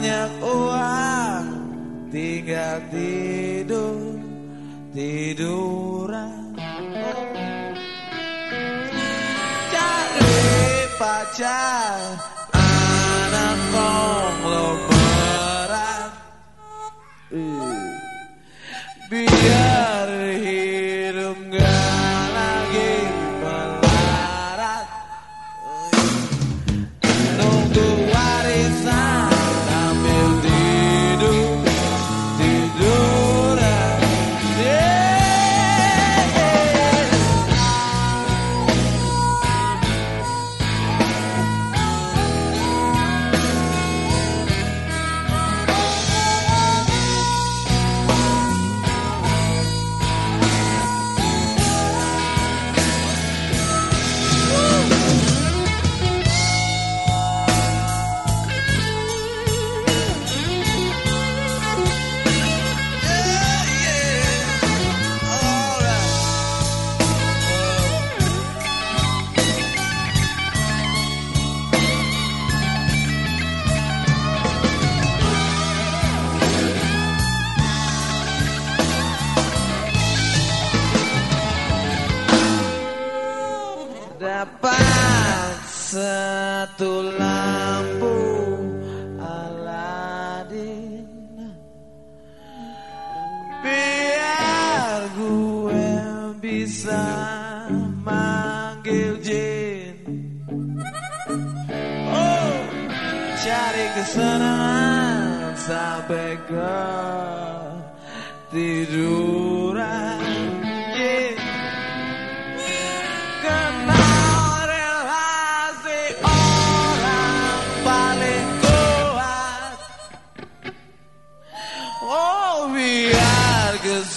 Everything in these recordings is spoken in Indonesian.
banyak uang tinggal tidur tiduran. Cari pacar satu lampu Aladin Biar gue bisa manggil jin. Oh, cari kesenangan sampai ke tiduran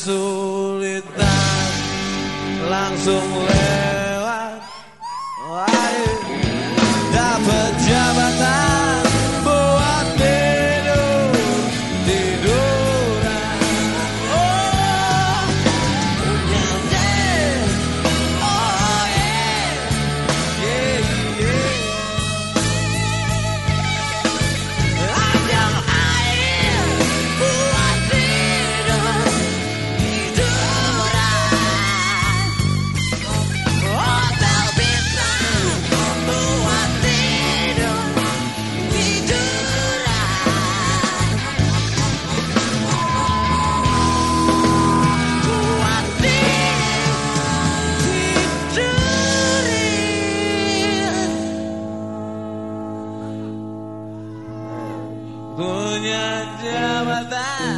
kesulitan langsung lewat Punya jabatan